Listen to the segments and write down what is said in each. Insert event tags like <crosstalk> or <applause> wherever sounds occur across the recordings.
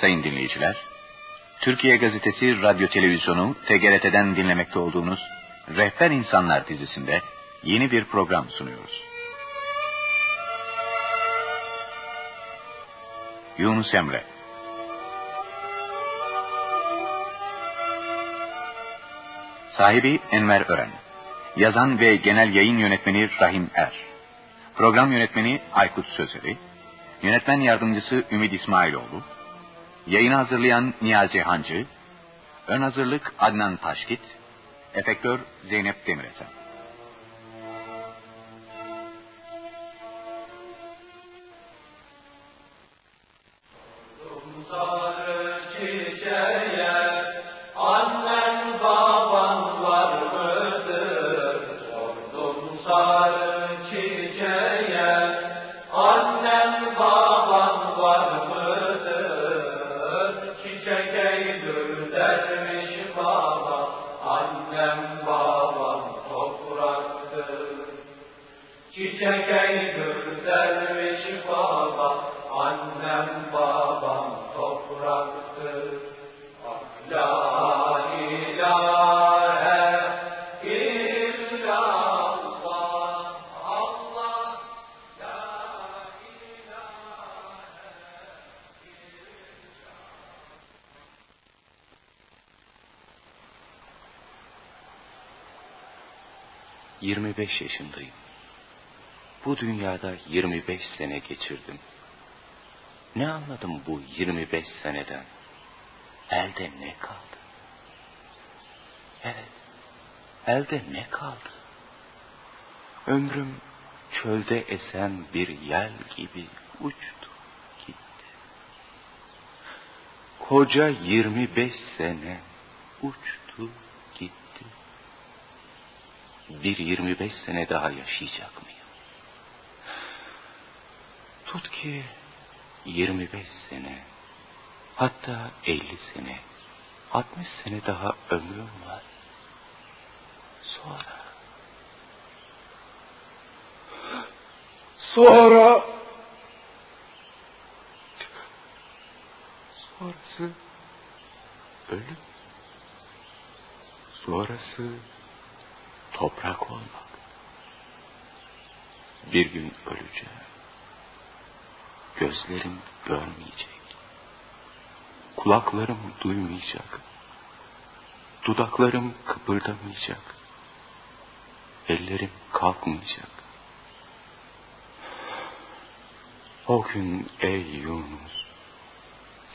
Sayın dinleyiciler, Türkiye Gazetesi Radyo Televizyonu TGRT'den dinlemekte olduğunuz Rehber İnsanlar dizisinde yeni bir program sunuyoruz. Yunus Emre. Sahibi Enver Ören. Yazan ve genel yayın yönetmeni Rahim Er. Program yönetmeni Aykut Sözeri. Yönetmen yardımcısı Ümit İsmailoğlu Yayını hazırlayan Niyazi Hancı Ön hazırlık Adnan Taşkit. Efektör Zeynep Demiresen elde ne kaldı? Ömrüm çölde esen bir yel gibi uçtu gitti. Koca 25 sene uçtu gitti. Bir 25 sene daha yaşayacak mıyım? Tut ki 25 sene, hatta 50 sene, 60 sene daha ömrüm var. Sonra... Sonra... Sonrası ölüm. Sonrası toprak olmak. Bir gün öleceğim gözlerim görmeyecek. Kulaklarım duymayacak. Dudaklarım kıpırdamayacak. Ellerim kalkmayacak. O gün ey Yunus,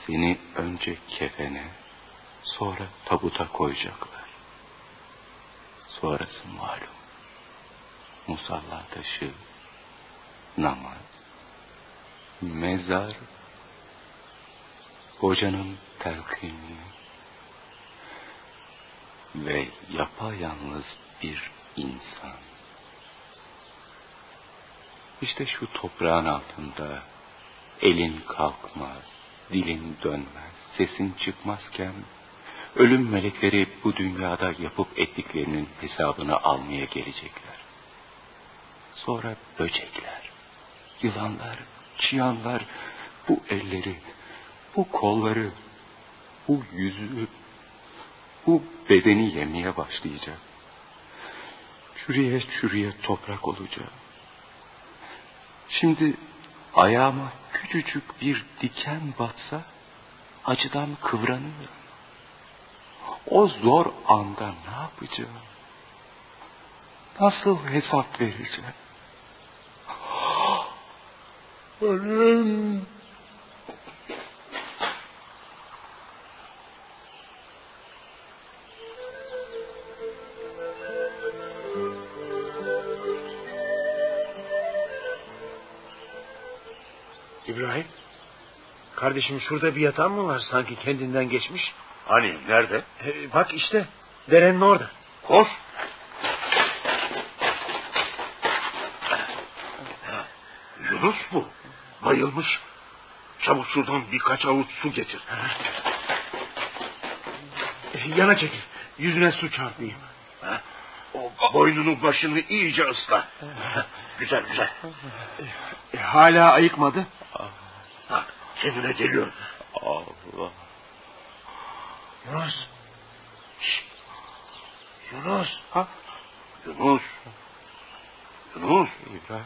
seni önce kefene, sonra tabuta koyacaklar. Sonrası malum. Musalla taşı, namaz, mezar, hocanın telkini ve yapayalnız bir insan. İşte şu toprağın altında elin kalkmaz, dilin dönmez, sesin çıkmazken ölüm melekleri bu dünyada yapıp ettiklerinin hesabını almaya gelecekler. Sonra böcekler, yılanlar, çıyanlar bu elleri, bu kolları, bu yüzü, bu bedeni yemeye başlayacak. Çürüye çürüye toprak olacak. Şimdi ayağıma küçücük bir diken batsa acıdan kıvranıyor. O zor anda ne yapacağım? Nasıl hesap vereceğim? <gasps> Ölüm. Kardeşim şurada bir yatan mı var sanki kendinden geçmiş? Hani nerede? Ee, bak işte derenin orada. Koş. Yunus bu. Bayılmış. Çabuk şuradan birkaç avuç su getir. Yana çekil. Yüzüne su çarpayım. O boynunu başını iyice ısla. güzel güzel. E, hala ayıkmadı. Kendine geliyor. Allah. Yunus. Şşt. Yunus. Ha? Yunus. Yunus. İbrahim.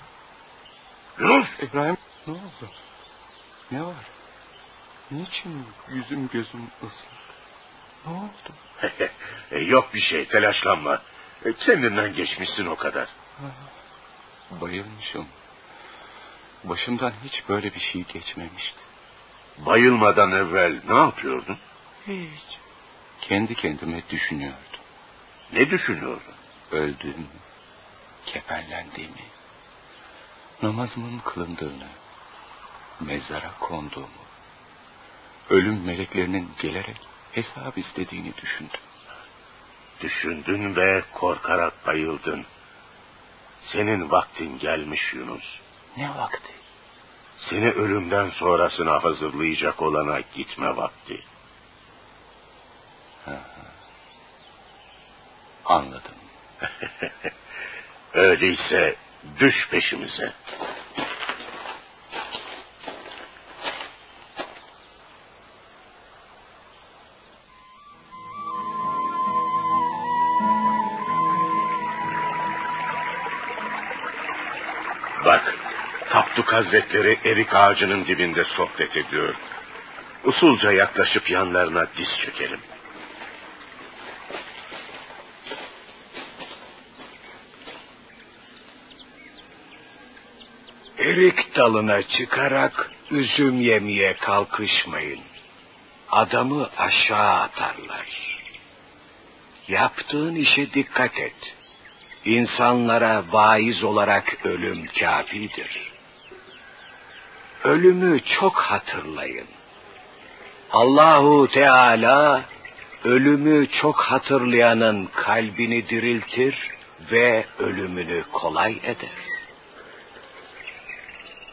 Yunus. İbrahim ne oldu? Ne var? Niçin yüzüm gözüm ıslak? Ne oldu? <laughs> E, Yok bir şey telaşlanma. E, Kendinden geçmişsin o kadar. Bayılmışım. Başımdan hiç böyle bir şey geçmemişti. Bayılmadan evvel ne yapıyordun? Hiç. Kendi kendime düşünüyordum. Ne düşünüyordun? Öldüğümü, kefenlendiğimi, namazımın kılındığını, mezara konduğumu, ölüm meleklerinin gelerek hesap istediğini düşündüm. Düşündün ve korkarak bayıldın. Senin vaktin gelmiş Yunus. Ne vakti? Seni ölümden sonrasına hazırlayacak olana gitme vakti. Anladım. <laughs> Öyleyse düş peşimize. Hazretleri erik ağacının dibinde sohbet ediyor. Usulca yaklaşıp yanlarına diz çökelim. Erik dalına çıkarak üzüm yemeye kalkışmayın. Adamı aşağı atarlar. Yaptığın işe dikkat et. İnsanlara vaiz olarak ölüm kafidir. Ölümü çok hatırlayın. Allahu Teala ölümü çok hatırlayanın kalbini diriltir ve ölümünü kolay eder.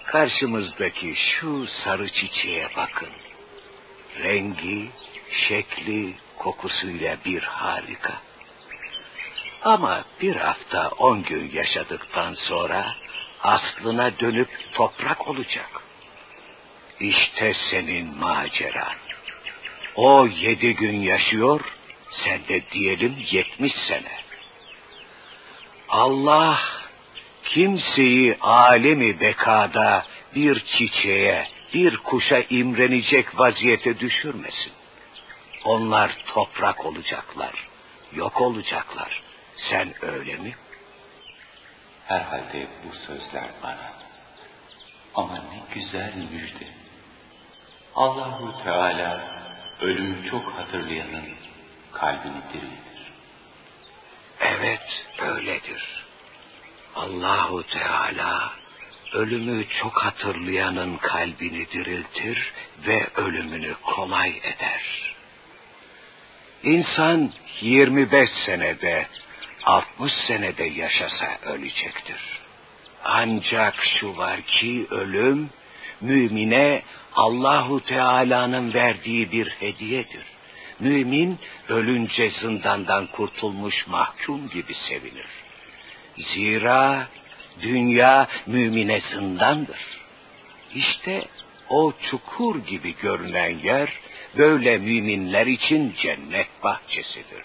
Karşımızdaki şu sarı çiçeğe bakın. Rengi, şekli, kokusuyla bir harika. Ama bir hafta on gün yaşadıktan sonra aslına dönüp toprak olacak. İşte senin maceran. O yedi gün yaşıyor, sen de diyelim yetmiş sene. Allah kimseyi alemi bekada bir çiçeğe, bir kuşa imrenecek vaziyete düşürmesin. Onlar toprak olacaklar, yok olacaklar. Sen öyle mi? Herhalde bu sözler bana. Ama ne güzel müjde. Allahu Teala ölümü çok hatırlayanın kalbini diriltir. Evet, öyledir. Allahu Teala ölümü çok hatırlayanın kalbini diriltir ve ölümünü kolay eder. İnsan 25 senede, 60 senede yaşasa ölecektir. Ancak şu var ki ölüm mümine Allahu Teala'nın verdiği bir hediyedir. Mümin ölünce zindandan kurtulmuş mahkum gibi sevinir. Zira dünya mümine zindandır. İşte o çukur gibi görünen yer böyle müminler için cennet bahçesidir.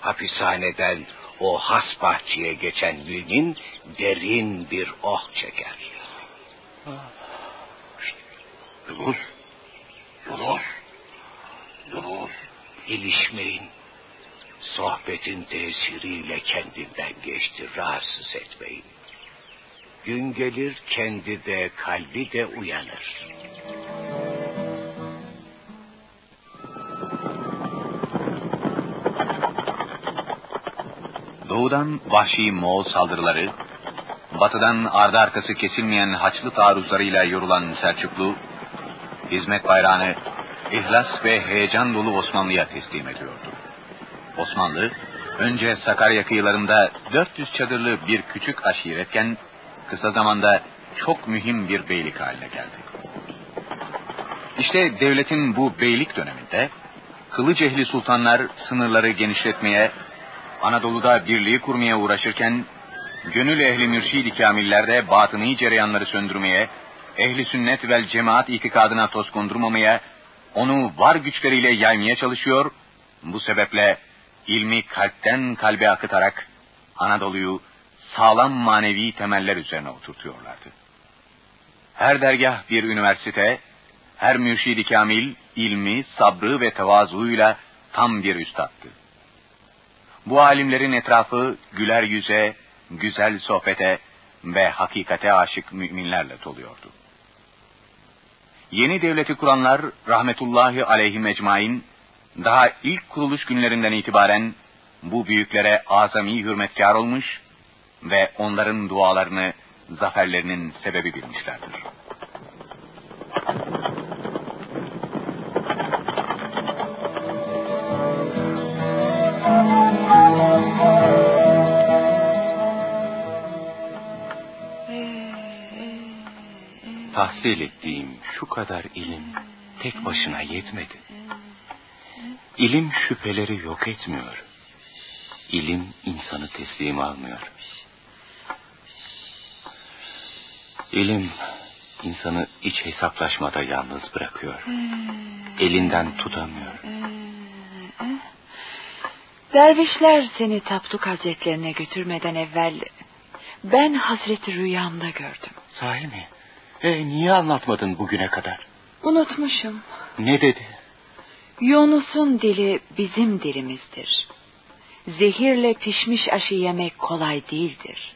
Hapishaneden o has bahçeye geçen mümin derin bir oh çeker. Yunus. Yunus. Yunus. İlişmeyin. Sohbetin tesiriyle kendinden geçti, rahatsız etmeyin. Gün gelir kendi de kalbi de uyanır. Doğudan vahşi Moğol saldırıları, batıdan ardı arkası kesilmeyen Haçlı taarruzlarıyla yorulan Selçuklu, hizmet bayrağını ihlas ve heyecan dolu Osmanlı'ya teslim ediyordu. Osmanlı, önce Sakarya kıyılarında 400 çadırlı bir küçük aşiretken, kısa zamanda çok mühim bir beylik haline geldi. İşte devletin bu beylik döneminde, kılıç ehli sultanlar sınırları genişletmeye, Anadolu'da birliği kurmaya uğraşırken, gönül ehli mürşid-i kamiller de batıni cereyanları söndürmeye, ehli sünnet vel cemaat itikadına toz kondurmamaya, onu var güçleriyle yaymaya çalışıyor. Bu sebeple ilmi kalpten kalbe akıtarak Anadolu'yu sağlam manevi temeller üzerine oturtuyorlardı. Her dergah bir üniversite, her mürşidi kamil ilmi, sabrı ve tevazuuyla tam bir üstattı. Bu alimlerin etrafı güler yüze, güzel sohbete ve hakikate aşık müminlerle doluyordu. Yeni devleti kuranlar rahmetullahi aleyhi mecmain daha ilk kuruluş günlerinden itibaren bu büyüklere azami hürmetkar olmuş ve onların dualarını zaferlerinin sebebi bilmişlerdir. Tahsil ettiğim şu kadar ilim tek başına yetmedi. İlim şüpheleri yok etmiyor. İlim insanı teslim almıyor. İlim insanı iç hesaplaşmada yalnız bırakıyor. Elinden tutamıyor. Dervişler seni Tapduk Hazretlerine götürmeden evvel ben Hazreti rüyamda gördüm. Sahi mi? E, niye anlatmadın bugüne kadar? Unutmuşum. Ne dedi? Yunus'un dili bizim dilimizdir. Zehirle pişmiş aşı yemek kolay değildir.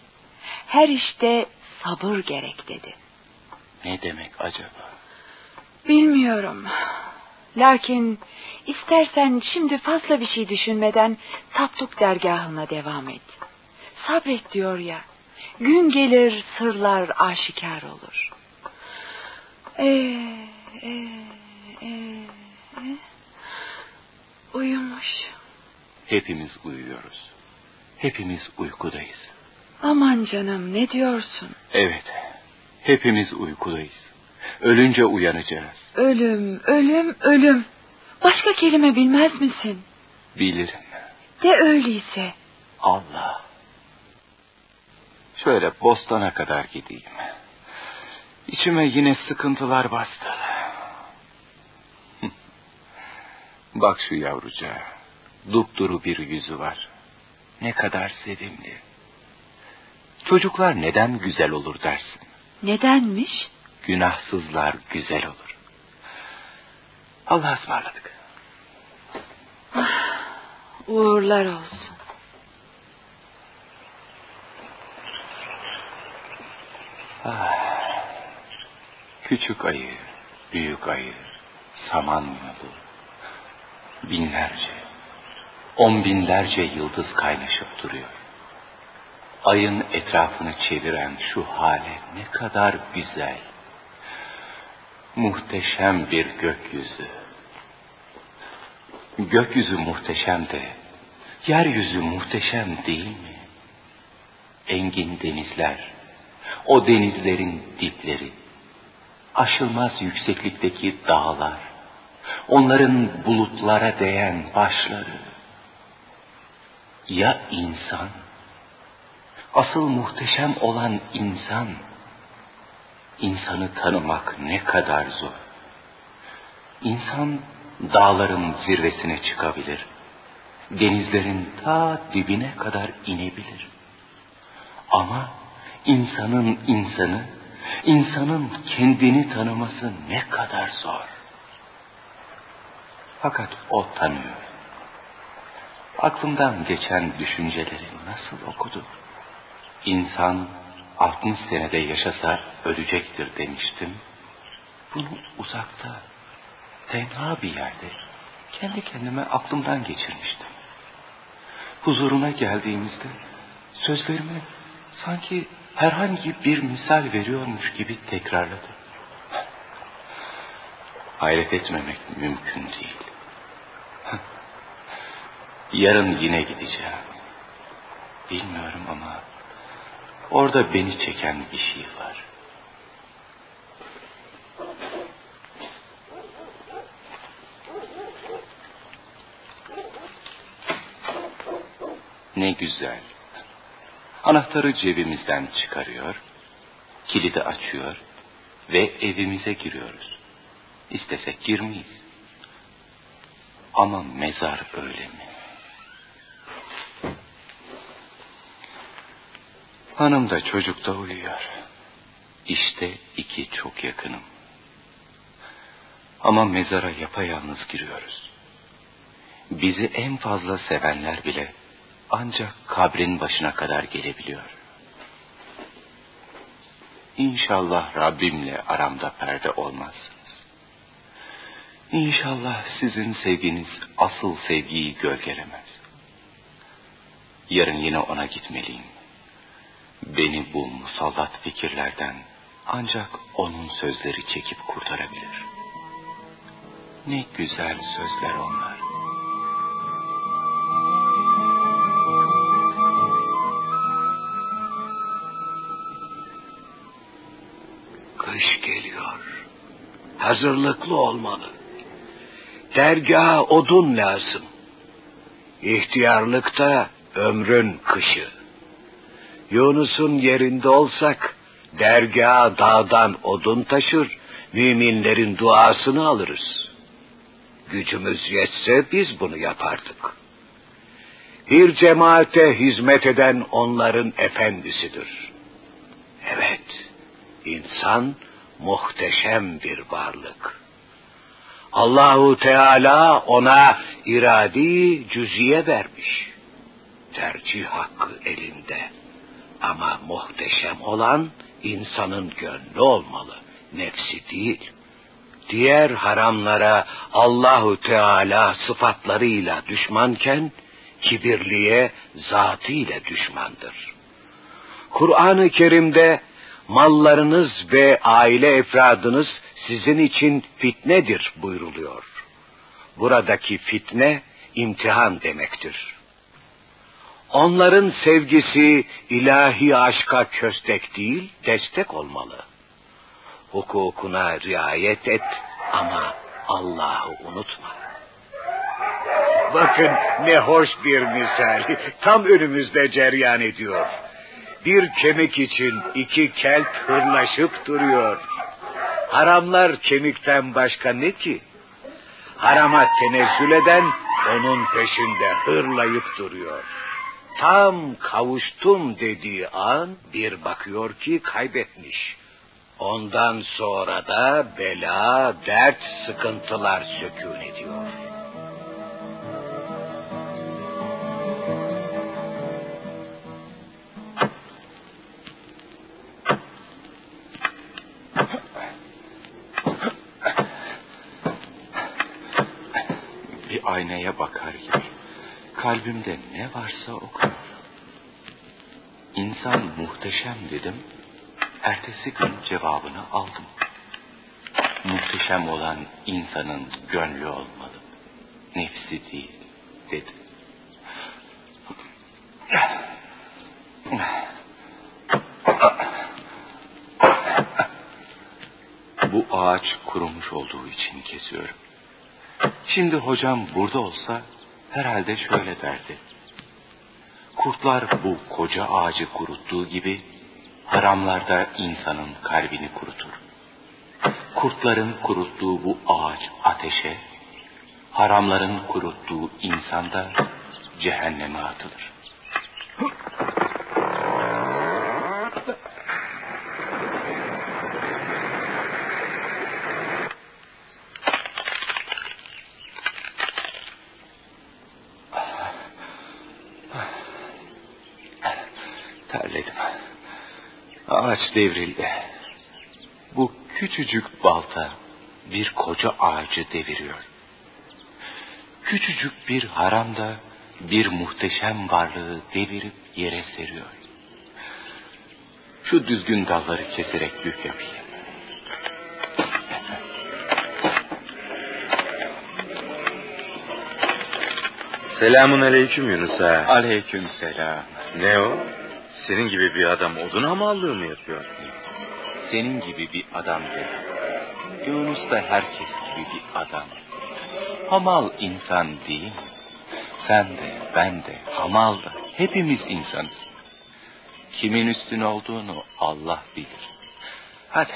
Her işte sabır gerek dedi. Ne demek acaba? Bilmiyorum. Lakin istersen şimdi fazla bir şey düşünmeden Tapduk dergahına devam et. Sabret diyor ya. Gün gelir sırlar aşikar olur. Ee, ee, ee, ee. Uyumuş. Hepimiz uyuyoruz. Hepimiz uykudayız. Aman canım ne diyorsun? Evet. Hepimiz uykudayız. Ölünce uyanacağız. Ölüm, ölüm, ölüm. Başka kelime bilmez misin? Bilirim. De öyleyse. Allah. Şöyle bostana kadar gideyim. İçime yine sıkıntılar bastı. <laughs> Bak şu yavrucağa. Dupduru bir yüzü var. Ne kadar sevimli. Çocuklar neden güzel olur dersin? Nedenmiş? Günahsızlar güzel olur. Allah'a ısmarladık. Uğurlar olsun. Ah, küçük ayı, büyük ayı, saman yolu. Binlerce, on binlerce yıldız kaynaşıp duruyor. Ayın etrafını çeviren şu hale ne kadar güzel. Muhteşem bir gökyüzü. Gökyüzü muhteşem de, yeryüzü muhteşem değil mi? Engin denizler, o denizlerin dipleri, aşılmaz yükseklikteki dağlar, onların bulutlara değen başları. Ya insan? Asıl muhteşem olan insan. İnsanı tanımak ne kadar zor. İnsan dağların zirvesine çıkabilir. Denizlerin ta dibine kadar inebilir. Ama insanın insanı, insanın kendini tanıması ne kadar zor. Fakat o tanıyor. Aklımdan geçen düşünceleri nasıl okudu? İnsan 60 senede yaşasa ölecektir demiştim. Bunu uzakta, tenha bir yerde kendi kendime aklımdan geçirmiştim. Huzuruna geldiğimizde sözlerimi sanki herhangi bir misal veriyormuş gibi tekrarladı. Hayret etmemek mümkün değil. Yarın yine gideceğim. Bilmiyorum ama orada beni çeken bir şey var. Ne güzel. Anahtarı cebimizden çıkarıyor, kilidi açıyor ve evimize giriyoruz. İstesek girmeyiz. Ama mezar öyle mi? Hanım da çocuk da uyuyor. İşte iki çok yakınım. Ama mezara yapayalnız giriyoruz. Bizi en fazla sevenler bile ancak kabrin başına kadar gelebiliyor. İnşallah Rabbimle aramda perde olmazsınız. İnşallah sizin sevginiz asıl sevgiyi gölgelemez. Yarın yine ona gitmeliyim. Beni bu musallat fikirlerden ancak onun sözleri çekip kurtarabilir. Ne güzel sözler onlar. Hazırlıklı olmalı. Dergaha odun lazım. İhtiyarlıkta ömrün kışı. Yunus'un yerinde olsak dergaha dağdan odun taşır, müminlerin duasını alırız. Gücümüz yetse biz bunu yapardık. Bir cemaate hizmet eden onların efendisidir. Evet, insan muhteşem bir varlık. Allahu Teala ona iradi cüziye vermiş. Tercih hakkı elinde. Ama muhteşem olan insanın gönlü olmalı, nefsi değil. Diğer haramlara Allahu Teala sıfatlarıyla düşmanken kibirliye zatıyla düşmandır. Kur'an-ı Kerim'de mallarınız ve aile efradınız sizin için fitnedir buyruluyor. Buradaki fitne imtihan demektir. Onların sevgisi ilahi aşka köstek değil, destek olmalı. Hukukuna riayet et ama Allah'ı unutma. Bakın ne hoş bir misal. Tam önümüzde ceryan ediyor. Bir kemik için iki kelp hırlaşıp duruyor. Haramlar kemikten başka ne ki? Harama tenezzül eden onun peşinde hırlayıp duruyor. Tam kavuştum dediği an bir bakıyor ki kaybetmiş. Ondan sonra da bela, dert, sıkıntılar sökün ediyor. Kalbimde ne varsa okuyor. İnsan muhteşem dedim. Ertesi gün cevabını aldım. Muhteşem olan insanın gönlü olmalı. Nefsi değil dedim. Bu ağaç kurumuş olduğu için kesiyorum. Şimdi hocam burada olsa herhalde şöyle derdi. Kurtlar bu koca ağacı kuruttuğu gibi haramlarda insanın kalbini kurutur. Kurtların kuruttuğu bu ağaç ateşe, haramların kuruttuğu insan da cehenneme atılır. Terledim. Ağaç devrildi. Bu küçücük balta bir koca ağacı deviriyor. Küçücük bir haram da bir muhteşem varlığı devirip yere seriyor. Şu düzgün dalları keserek yük yapayım. Selamun aleyküm Yunus ağa. Aleyküm selam. Ne o? Senin gibi bir adam odun hamallığı mı yapıyor? Senin gibi bir adam dedi. Yunus da herkes gibi bir adam. Hamal insan değil mi? Sen de, ben de, hamal da, hepimiz insanız. Kimin üstün olduğunu Allah bilir. Hadi,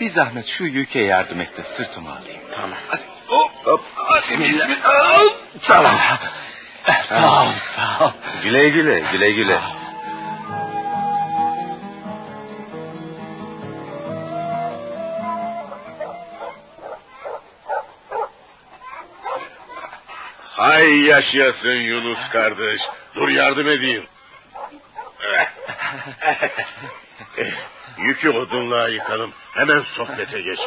bir zahmet şu yüke yardım et de sırtıma alayım. Tamam. Hadi, hop. Hop. Bismillah. Sağ ol. Sağ ol, sağ ol. Güle güle, güle güle. Hay yaşayasın Yunus kardeş. Dur yardım edeyim. Yükü odunluğa yıkalım. Hemen sohbete geç.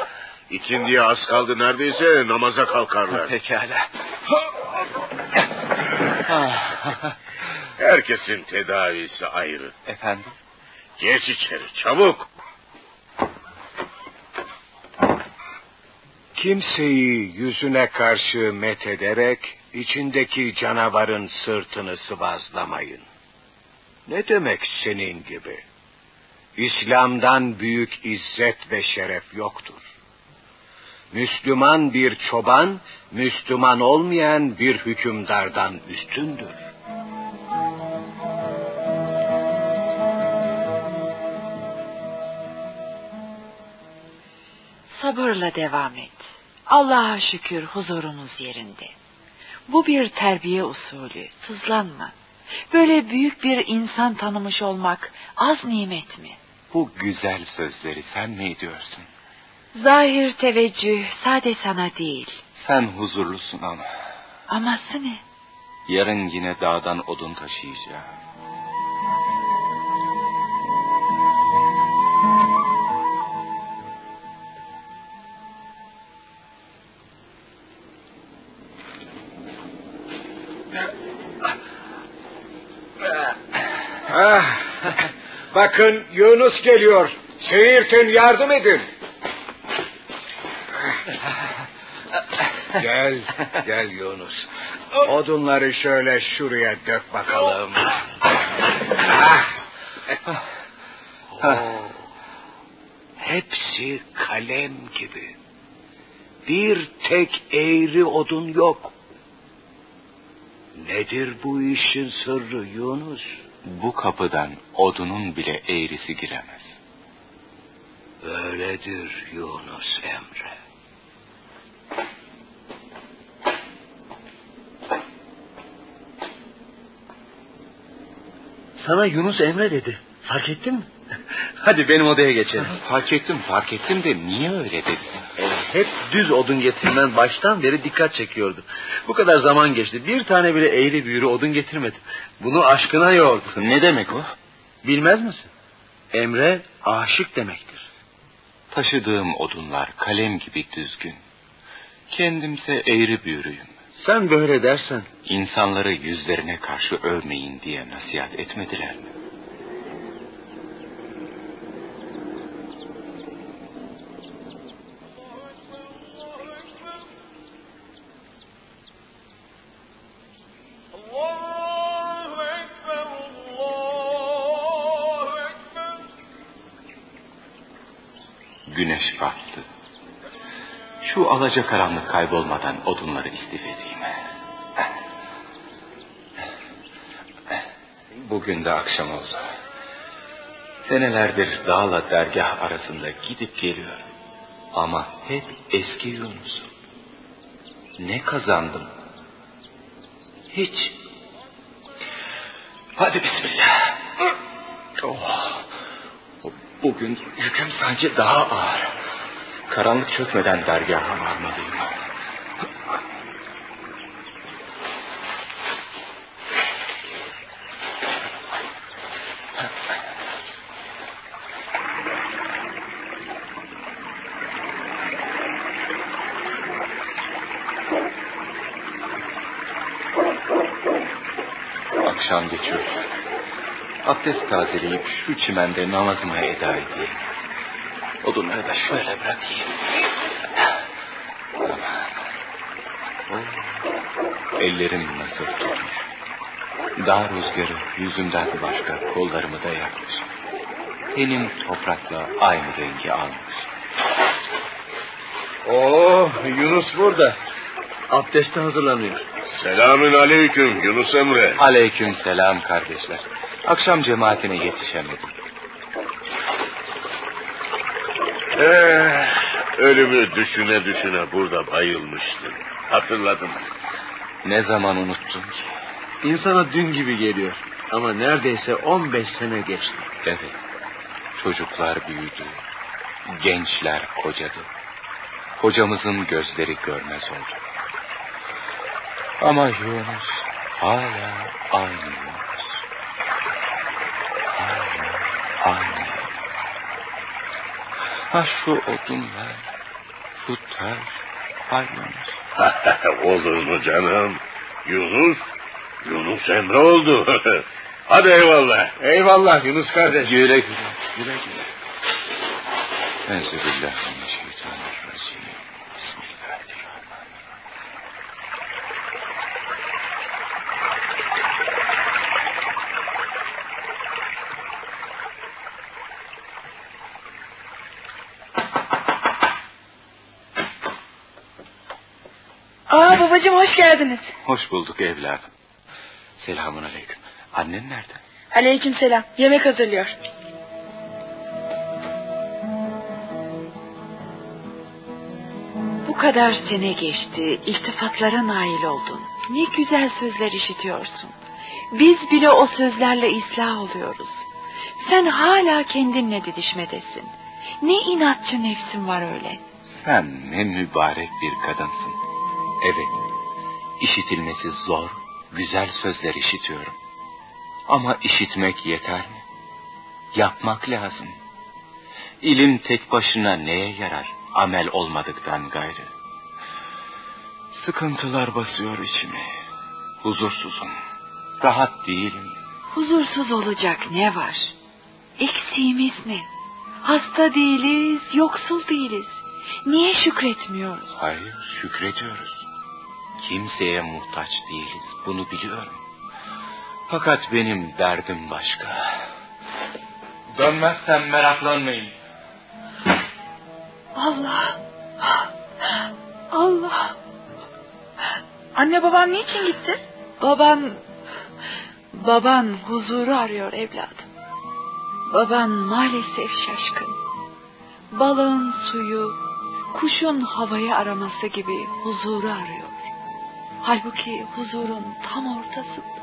İkindiye az kaldı neredeyse namaza kalkarlar. Pekala. <laughs> Herkesin tedavisi ayrı. Efendim? Geç içeri çabuk. Kimseyi yüzüne karşı met ederek içindeki canavarın sırtını sıvazlamayın. Ne demek senin gibi? İslam'dan büyük izzet ve şeref yoktur. Müslüman bir çoban, Müslüman olmayan bir hükümdardan üstündür. Sabırla devam et. Allah'a şükür huzurumuz yerinde. Bu bir terbiye usulü. Sızlanma. Böyle büyük bir insan tanımış olmak az nimet mi? Bu güzel sözleri sen mi ediyorsun? Zahir teveccüh sade sana değil. Sen huzurlusun ama. Aması ne? Yarın yine dağdan odun taşıyacağım. Bakın Yunus geliyor. Seyirtin yardım edin. Gel, gel Yunus. Odunları şöyle şuraya dök bakalım. Ah. Oo. Hepsi kalem gibi. Bir tek eğri odun yok. Nedir bu işin sırrı Yunus? Bu kapıdan odunun bile eğrisi giremez. Öyledir Yunus Emre. Sana Yunus Emre dedi. Fark ettin mi? Hadi benim odaya geçelim. Fark ettim, fark ettim de niye öyle dedin? E, hep düz odun getirmen baştan beri dikkat çekiyordu. Bu kadar zaman geçti. Bir tane bile eğri büğrü odun getirmedi. Bunu aşkına yordu. Ne demek o? Bilmez misin? Emre aşık demektir. Taşıdığım odunlar kalem gibi düzgün. Kendimse eğri büğrüyüm. Sen böyle dersen İnsanları yüzlerine karşı övmeyin diye nasihat etmediler mi? Şu alacakaranlık kaybolmadan odunları istif. Bugün de akşam oldu. Senelerdir dağla dergah arasında gidip geliyorum. Ama hep eski Yunus. Ne kazandım? Hiç. Hadi bismillah. Oh. Bugün yüküm sanki daha ağır. Karanlık çökmeden dergaha varmalıyım. Akşam geçiyor. Abdest tazeleyip şu çimende namazımı eda edeyim. Odunları da şöyle bırakayım. Oh, ellerim nasıl tutmuş. Dağ rüzgarı yüzümden başka kollarımı da yakmış. Tenim toprakla aynı rengi almış. Oo, Yunus burada. Abdeste hazırlanıyor. Selamün aleyküm Yunus Emre. Aleyküm selam kardeşler. Akşam cemaatine yetişemedim. Eh, ölümü düşüne düşüne burada bayılmıştım. Hatırladım. Ne zaman unuttun ki? İnsana dün gibi geliyor. Ama neredeyse 15 sene geçti. Evet. Çocuklar büyüdü. Gençler kocadı. Hocamızın gözleri görmez oldu. Ama Yunus hala aynı Yunus. Hala aynı. Ha şu odunlar, şu taş, hay Yunus. Olur mu canım? Yunus, Yunus Emre oldu. <laughs> Hadi eyvallah. Eyvallah Yunus kardeş. Güle güle. Güle güle. Euzubillahimineşşeytanirracim. Bismillahirrahmanirrahim. Aa babacığım hoş geldiniz. Hoş bulduk evladım. Selamun aleyküm. Annen nerede? Aleyküm selam. Yemek hazırlıyor. Bu kadar sene geçti, iltifatlara nail oldun. Ne güzel sözler işitiyorsun. Biz bile o sözlerle ıslah oluyoruz. Sen hala kendinle didişmedesin. Ne inatçı nefsin var öyle. Sen ne mübarek bir kadınsın. Evet, işitilmesi zor, güzel sözler işitiyorum. Ama işitmek yeter mi? Yapmak lazım. İlim tek başına neye yarar? Amel olmadıktan gayrı. Sıkıntılar basıyor içimi. Huzursuzum. Rahat değilim. Huzursuz olacak ne var? Eksiğimiz ne? Hasta değiliz, yoksul değiliz. Niye şükretmiyoruz? Hayır, şükrediyoruz. Kimseye muhtaç değiliz, bunu biliyorum. Fakat benim derdim başka. Dönmezsem meraklanmayın. Allah. Allah. Anne baban niçin gitti? Baban, baban huzuru arıyor evladım. Baban maalesef şaşkın. Balığın suyu, kuşun havayı araması gibi huzuru arıyor. Halbuki huzurun tam ortasında.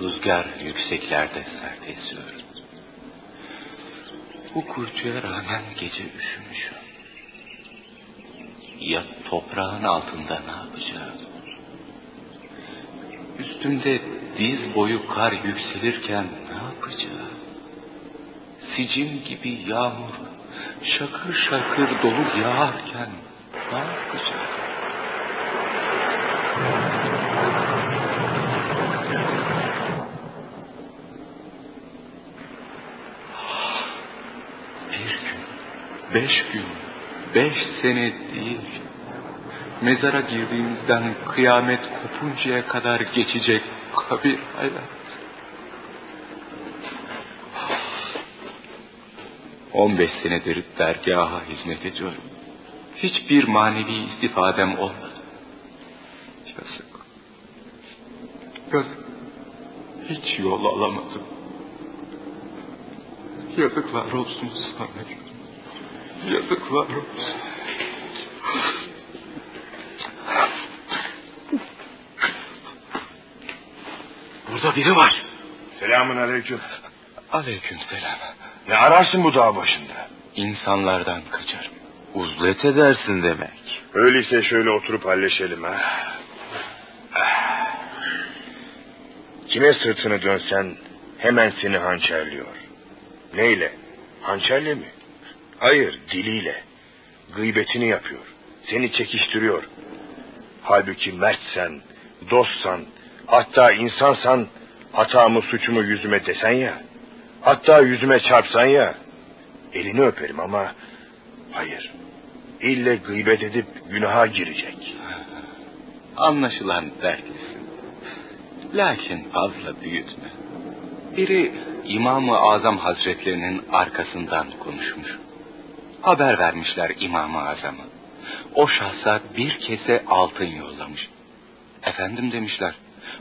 Rüzgar yükseklerde sert esiyor. Bu kuytuya rağmen gece üşümüşüm. Ya toprağın altında ne yapacağım? Üstümde diz boyu kar yükselirken ne yapacağım? Sicim gibi yağmur şakır şakır dolu yağarken ne yapacağım? Bir gün, beş gün, beş sene. Mezara girdiğimizden kıyamet kopuncaya kadar geçecek kabir hayat. On beş senedir dergaha hizmet ediyorum. Hiçbir manevi istifadem olmadı. Yazık. Yazık. Hiç yol alamadım. Yazıklar olsun sana. Yazıklar olsun. Burada biri var. Selamun aleyküm. Aleyküm selam. Ne ararsın bu dağ başında? İnsanlardan kaçarım. Uzlet edersin demek. Öyleyse şöyle oturup halleşelim ha. Kime sırtını dönsen hemen seni hançerliyor. Neyle? Hançerle mi? Hayır, diliyle. Gıybetini yapıyor. Seni çekiştiriyor. Halbuki mertsen, dostsan, hatta insansan hatamı suçumu yüzüme desen ya. Hatta yüzüme çarpsan ya. Elini öperim ama hayır. İlle gıybet edip günaha girecek. Anlaşılan dertlisin. Lakin fazla büyütme. Biri İmam-ı Azam Hazretlerinin arkasından konuşmuş. Haber vermişler İmam-ı Azam'a. O şahsa bir kese altın yollamış. Efendim demişler.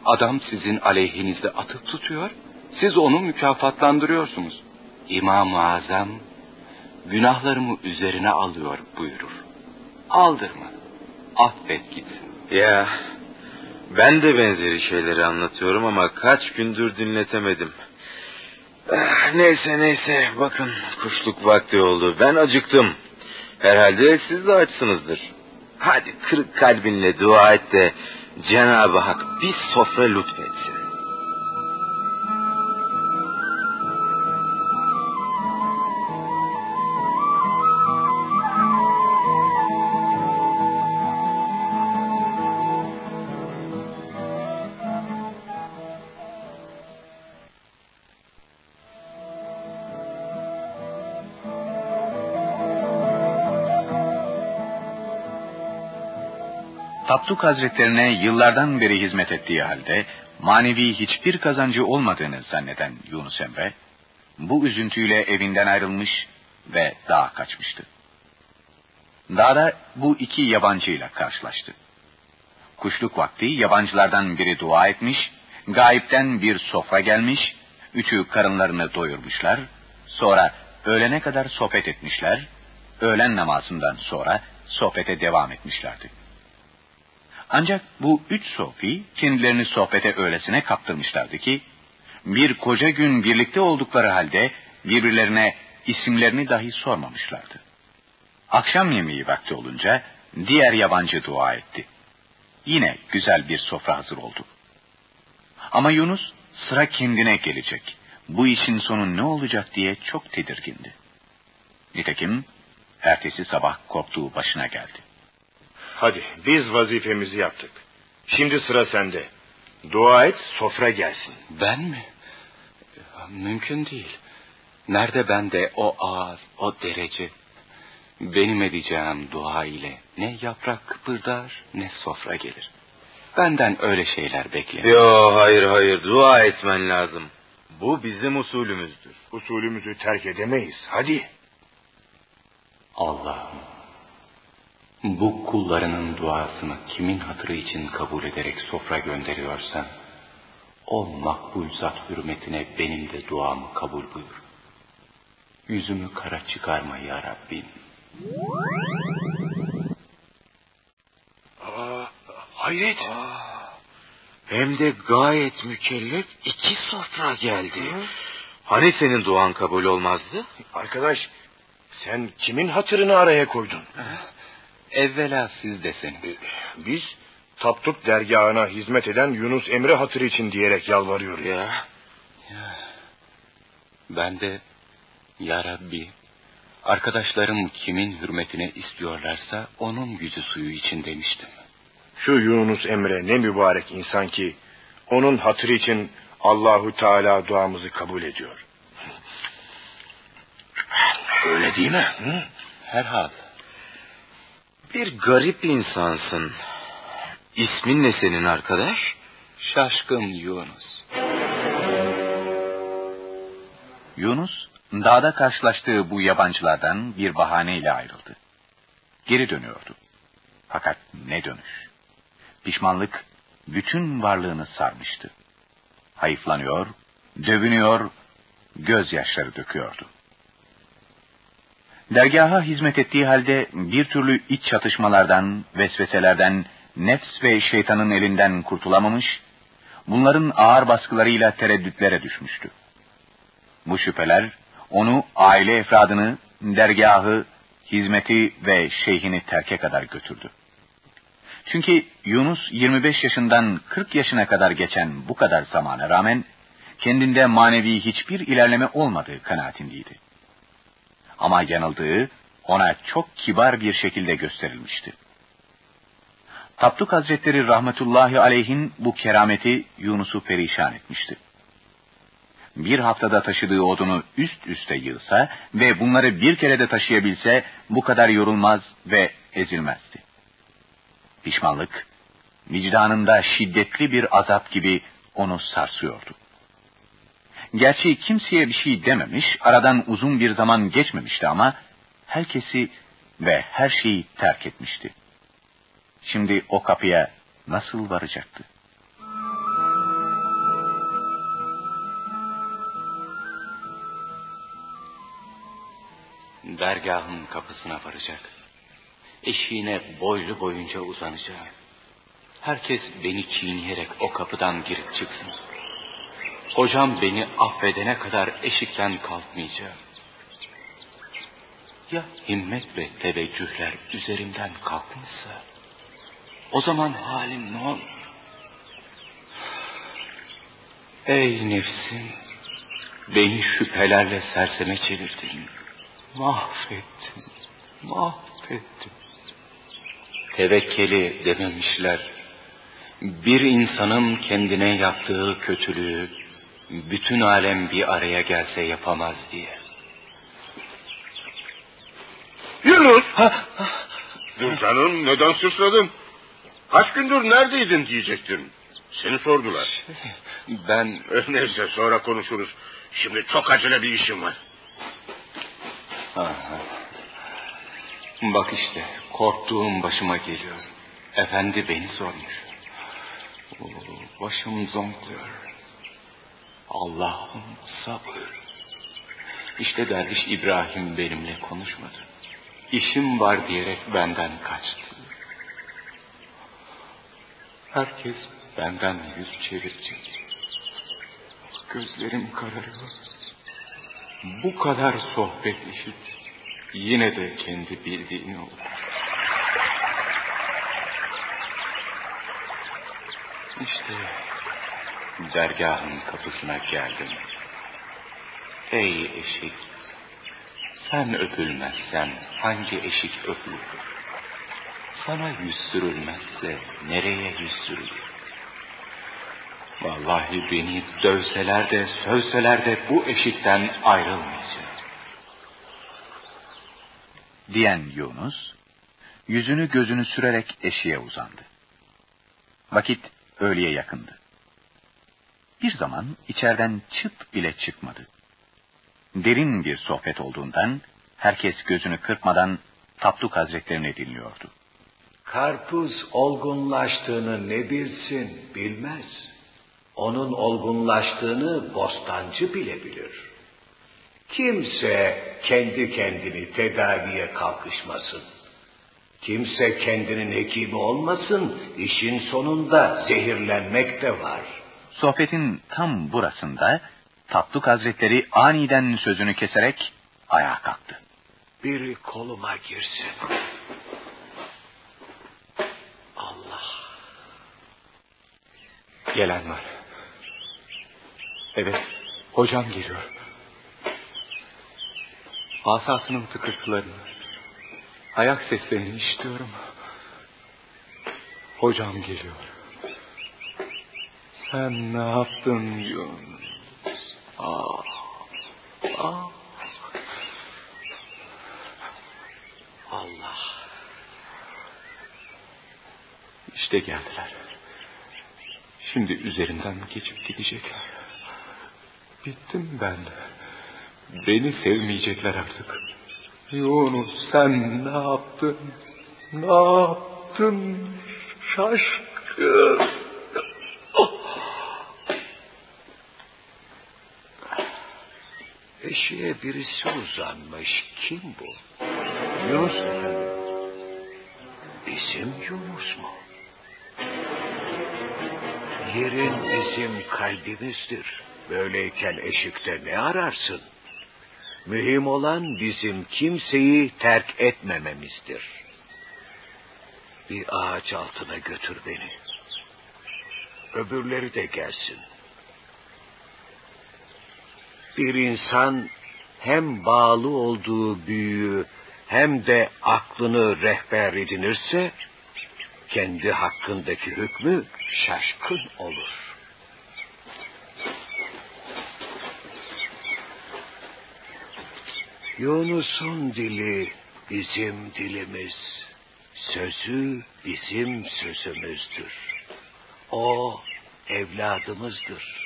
Adam sizin aleyhinizde atıp tutuyor. Siz onu mükafatlandırıyorsunuz. İmam-ı Azam günahlarımı üzerine alıyor buyurur. Aldırma. Affet gitsin. Ya ben de benzeri şeyleri anlatıyorum ama kaç gündür dinletemedim. Ah, Neyse neyse bakın kuşluk vakti oldu. Ben acıktım. Herhalde siz de açsınızdır. Hadi kırık kalbinle dua et de Cenab-ı Hak bir sofra lütfetsin. Tapduk Hazretlerine yıllardan beri hizmet ettiği halde manevi hiçbir kazancı olmadığını zanneden Yunus Emre, bu üzüntüyle evinden ayrılmış ve dağa kaçmıştı. Dağda bu iki yabancıyla karşılaştı. Kuşluk vakti yabancılardan biri dua etmiş, gayipten bir sofra gelmiş, üçü karınlarını doyurmuşlar, sonra öğlene kadar sohbet etmişler, öğlen namazından sonra sohbete devam etmişlerdi. Ancak bu üç sofi kendilerini sohbete öylesine kaptırmışlardı ki, bir koca gün birlikte oldukları halde birbirlerine isimlerini dahi sormamışlardı. Akşam yemeği vakti olunca diğer yabancı dua etti. Yine güzel bir sofra hazır oldu. Ama Yunus sıra kendine gelecek. Bu işin sonu ne olacak diye çok tedirgindi. Nitekim ertesi sabah korktuğu başına geldi. Hadi biz vazifemizi yaptık. Şimdi sıra sende. Dua et sofra gelsin. Ben mi? Mümkün değil. Nerede bende o ağız, o derece? Benim edeceğim dua ile ne yaprak kıpırdar ne sofra gelir. Benden öyle şeyler bekleme. Yo hayır hayır dua etmen lazım. Bu bizim usulümüzdür. Usulümüzü terk edemeyiz. Hadi. Allah'ım bu kullarının duasını kimin hatırı için kabul ederek sofra gönderiyorsan, o makbul zat hürmetine benim de duamı kabul buyur. Yüzümü kara çıkarma ya Rabbim. Aa, hayret. Hem de gayet mükellef iki sofra geldi. Hani senin duan kabul olmazdı? Arkadaş sen kimin hatırını araya koydun? Evvela siz deseniz. Ee, Biz Tapduk dergahına hizmet eden Yunus Emre hatırı için diyerek yalvarıyoruz. Ya. Ben de ya Rabbi arkadaşlarım kimin hürmetine istiyorlarsa onun yüzü suyu için demiştim. Şu Yunus Emre ne mübarek insan ki onun hatırı için Allahu Teala duamızı kabul ediyor. Öyle değil mi? Hı? Herhal. Bir garip insansın. İsmin ne senin arkadaş? Şaşkın Yunus. Yunus, dağda karşılaştığı bu yabancılardan bir bahaneyle ayrıldı. Geri dönüyordu. Fakat ne dönüş. Pişmanlık bütün varlığını sarmıştı. Hayıflanıyor, dövünüyor, gözyaşları döküyordu. Dergaha hizmet ettiği halde bir türlü iç çatışmalardan, vesveselerden, nefs ve şeytanın elinden kurtulamamış, bunların ağır baskılarıyla tereddütlere düşmüştü. Bu şüpheler onu aile efradını, dergahı, hizmeti ve şeyhini terke kadar götürdü. Çünkü Yunus 25 yaşından 40 yaşına kadar geçen bu kadar zamana rağmen kendinde manevi hiçbir ilerleme olmadığı kanaatindeydi. Ama yanıldığı ona çok kibar bir şekilde gösterilmişti. Tapduk Hazretleri rahmetullahi aleyhin bu kerameti Yunus'u perişan etmişti. Bir haftada taşıdığı odunu üst üste yığsa ve bunları bir kerede taşıyabilse bu kadar yorulmaz ve ezilmezdi. Pişmanlık, vicdanında şiddetli bir azap gibi onu sarsıyordu. Gerçi kimseye bir şey dememiş, aradan uzun bir zaman geçmemişti ama herkesi ve her şeyi terk etmişti. Şimdi o kapıya nasıl varacaktı? Dergahın kapısına varacak. Eşiğine boylu boyunca uzanacağım. Herkes beni çiğneyerek o kapıdan girip çıksın. Hocam beni affedene kadar eşikten kalkmayacağım. Ya himmet ve teveccühler üzerimden kalkmışsa, o zaman halim ne olur? Ey nefsim, beni şüphelerle serseme çevirdin. Mahvettin, mahvettin. Tevekkeli dememişler. Bir insanın kendine yaptığı kötülüğü bütün alem bir araya gelse yapamaz diye. Yunus! Dur canım neden sıçradın? Kaç gündür neredeydin diyecektim. Seni sordular. Ben... Neyse sonra konuşuruz. Şimdi çok acele bir işim var. Aha. Bak işte korktuğum başıma geliyor. Efendi beni sormuş. Başım zonkluyor. Allah'ım sabır. İşte derviş İbrahim benimle konuşmadı. İşim var diyerek benden kaçtı. Herkes benden yüz çevirecek. Gözlerim kararıyor. Bu kadar sohbet işit. Yine de kendi bildiğini olur. İşte dergahın kapısına geldim. Ey eşik, sen öpülmezsen hangi eşik öpülür? Sana yüz sürülmezse nereye yüz sürülür? Vallahi beni dövseler de sövseler de bu eşikten ayrılmayacağım. Diyen Yunus, yüzünü gözünü sürerek eşiğe uzandı. Vakit öğleye yakındı. Bir zaman içeriden çıt bile çıkmadı. Derin bir sohbet olduğundan herkes gözünü kırpmadan Tapduk Hazretlerini dinliyordu. Karpuz olgunlaştığını ne bilsin bilmez. Onun olgunlaştığını bostancı bile bilir. Kimse kendi kendini tedaviye kalkışmasın. Kimse kendinin hekimi olmasın, işin sonunda zehirlenmek de var. Sohbetin tam burasında Tapduk Hazretleri aniden sözünü keserek ayağa kalktı. Biri koluma girsin. Allah. Gelen var. Evet, hocam geliyor. Asasının tıkırtılarını, ayak seslerini işitiyorum. Hocam geliyor. Sen ne yaptın Yunus? Ah, ah. Allah. İşte geldiler. Şimdi üzerimden geçip gidecekler. Bittim ben. Beni sevmeyecekler artık. Yunus sen ne yaptın? Ne yaptın? Şaşkın. Eşeğe birisi uzanmış. Kim bu? Yunus efendim. Bizim Yunus mu? Yerin bizim kalbimizdir. Böyleyken eşikte ne ararsın? Mühim olan bizim kimseyi terk etmememizdir. Bir ağaç altına götür beni. Öbürleri de gelsin. Bir insan hem bağlı olduğu büyüğü hem de aklını rehber edinirse kendi hakkındaki hükmü şaşkın olur. Yunus'un dili bizim dilimiz, sözü bizim sözümüzdür. O evladımızdır.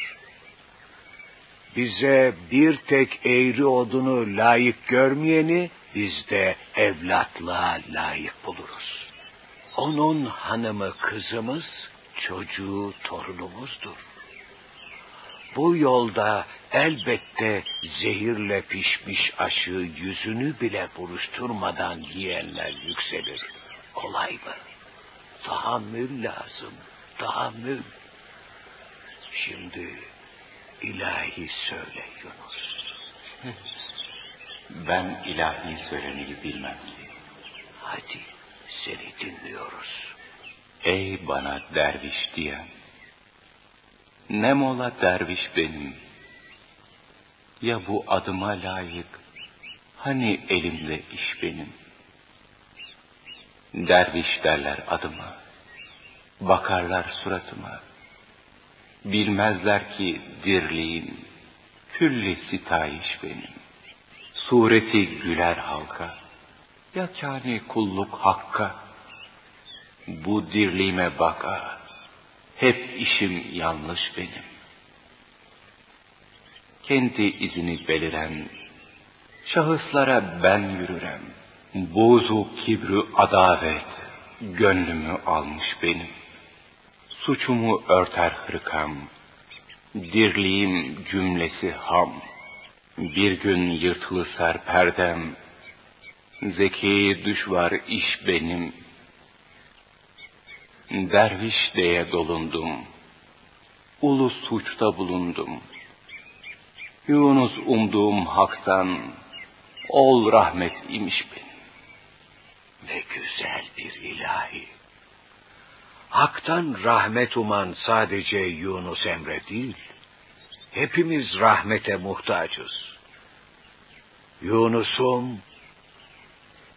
Bize bir tek eğri odunu layık görmeyeni biz de evlatlığa layık buluruz. Onun hanımı kızımız, çocuğu torunumuzdur. Bu yolda elbette zehirle pişmiş aşı yüzünü bile buruşturmadan yiyenler yükselir. Kolay mı? Tahammül lazım, tahammül. Şimdi ilahi söyle Yunus. Ben ilahi söylemeyi bilmem. Hadi seni dinliyoruz. Ey bana derviş diyen. Ne mola derviş benim. Ya bu adıma layık. Hani elimde iş benim. Derviş derler adıma. Bakarlar suratıma. Bilmezler ki dirliğim, külli sitayiş benim. Sureti güler halka, ya kâni kulluk hakka. Bu dirliğime baka, hep işim yanlış benim. Kendi izini beliren, şahıslara ben yürürem. Bozu kibru adavet, gönlümü almış benim. Suçumu örter hırkam, dirliğim cümlesi ham. Bir gün yırtılı ser perdem, zeki düşvar iş benim. Derviş diye dolundum, ulu suçta bulundum. Yunus umduğum haktan, ol rahmet imiş benim. Ne güzel bir ilahi. Hak'tan rahmet uman sadece Yunus Emre değil, hepimiz rahmete muhtacız. Yunus'um,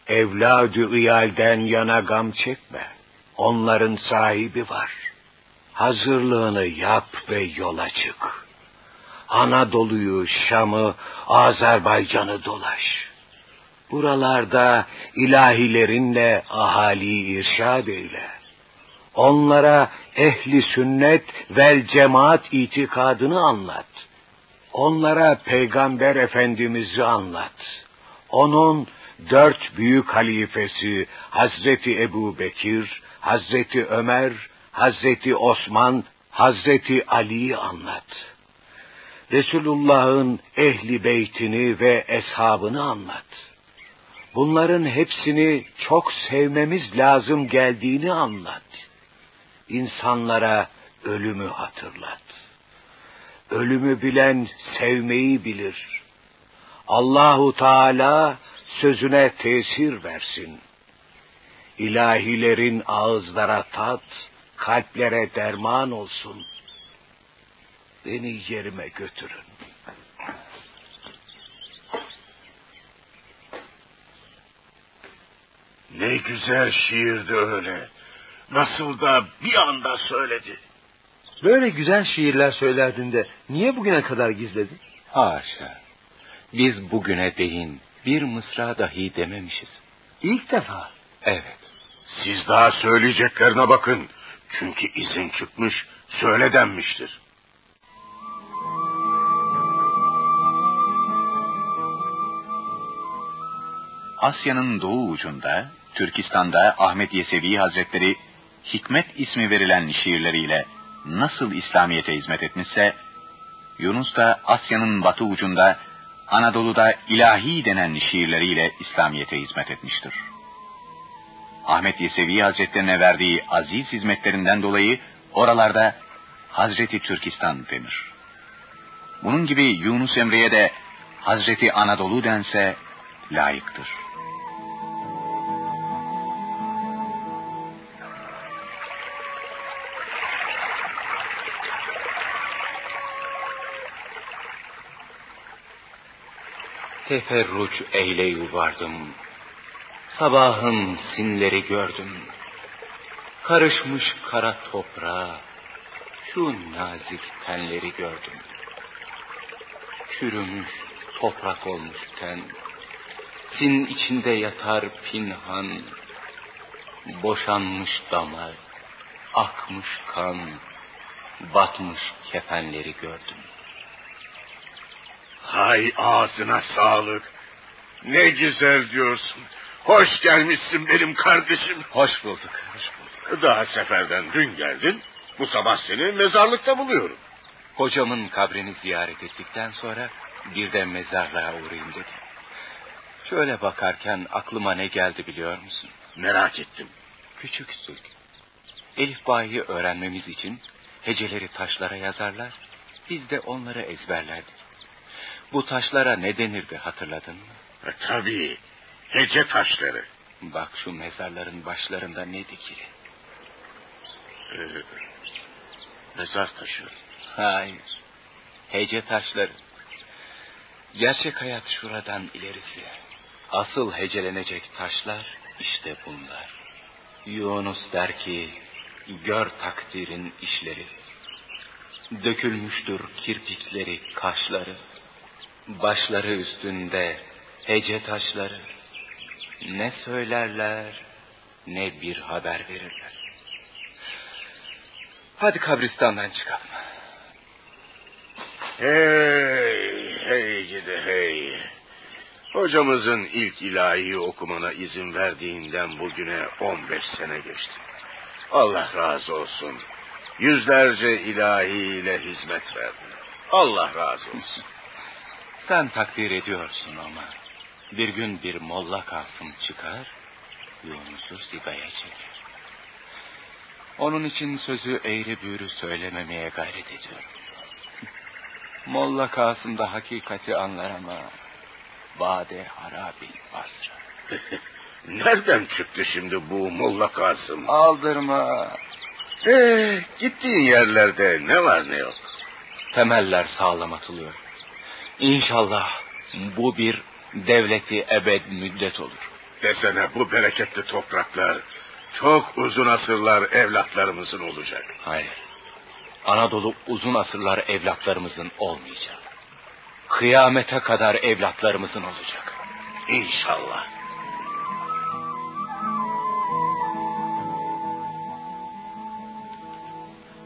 evladı iyalden yana gam çekme. Onların sahibi var. Hazırlığını yap ve yola çık. Anadolu'yu, Şam'ı, Azerbaycan'ı dolaş. Buralarda ilahilerinle ahali irşad eyle. Onlara ehli sünnet vel cemaat itikadını anlat. Onlara Peygamber Efendimiz'i anlat. Onun dört büyük halifesi Hazreti Ebu Bekir, Hazreti Ömer, Hazreti Osman, Hazreti Ali'yi anlat. Resulullah'ın ehli beytini ve eshabını anlat. Bunların hepsini çok sevmemiz lazım geldiğini anlat. İnsanlara ölümü hatırlat. Ölümü bilen sevmeyi bilir. Allahu Teala sözüne tesir versin. İlahilerin ağızlara tat, kalplere derman olsun. Beni yerime götürün. Ne güzel şiirdi öyle. Nasıl da bir anda söyledi. Böyle güzel şiirler söylerdin de niye bugüne kadar gizledin? Haşa. Biz bugüne değin bir mısra dahi dememişiz. İlk defa. Evet. Siz daha söyleyeceklerine bakın. Çünkü izin çıkmış, söyle denmiştir. Asya'nın doğu ucunda, Türkistan'da Ahmet Yesevi Hazretleri Hikmet ismi verilen şiirleriyle nasıl İslamiyet'e hizmet etmişse, Yunus da Asya'nın batı ucunda Anadolu'da ilahi denen şiirleriyle İslamiyet'e hizmet etmiştir. Ahmet Yesevi Hazretlerine verdiği aziz hizmetlerinden dolayı oralarda Hazreti Türkistan denir. Bunun gibi Yunus Emre'ye de Hazreti Anadolu dense layıktır. Teferruç eyle yuvardım. Sabahın sinleri gördüm. Karışmış kara toprağa şu nazik tenleri gördüm. Çürümüş toprak olmuş ten. Sin içinde yatar pinhan. Boşanmış damar, akmış kan, batmış kefenleri gördüm. Hay ağzına sağlık. Ne güzel diyorsun. Hoş gelmişsin benim kardeşim. Hoş bulduk. Hoş bulduk. Daha seferden dün geldin. Bu sabah seni mezarlıkta buluyorum. Hocamın kabrini ziyaret ettikten sonra bir de mezarlığa uğrayayım dedim. Şöyle bakarken aklıma ne geldi biliyor musun? Merak ettim. Küçük Zülk. Elif Bahi'yi öğrenmemiz için heceleri taşlara yazarlar, biz de onları ezberlerdik. Bu taşlara ne denirdi hatırladın mı? E, tabii, hece taşları. Bak şu mezarların başlarında ne dikili? Ee, mezar taşı. Hayır, hece taşları. Gerçek hayat şuradan ilerisi. Asıl hecelenecek taşlar işte bunlar. Yunus der ki, gör takdirin işleri. Dökülmüştür kirpikleri, kaşları. Başları üstünde hece taşları. Ne söylerler, ne bir haber verirler. Hadi kabristandan çıkalım. Hey, hey gidi hey. Hocamızın ilk ilahi okumana izin verdiğinden bugüne 15 sene geçti. Allah razı olsun. Yüzlerce ilahiyle hizmet verdin. Allah razı olsun. Sen takdir ediyorsun ama bir gün bir molla Kasım çıkar, Yunus'u sigaya çeker. Onun için sözü eğri büğrü söylememeye gayret ediyorum. <laughs> Molla Kasım da hakikati anlar ama Bade harabil Basra. <laughs> Nereden çıktı şimdi bu Molla Kasım? Aldırma. Ee, gittiğin yerlerde ne var ne yok? Temeller sağlam atılıyor. İnşallah bu bir devleti ebed müddet olur. Desene bu bereketli topraklar çok uzun asırlar evlatlarımızın olacak. Hayır. Anadolu uzun asırlar evlatlarımızın olmayacak. Kıyamete kadar evlatlarımızın olacak. İnşallah.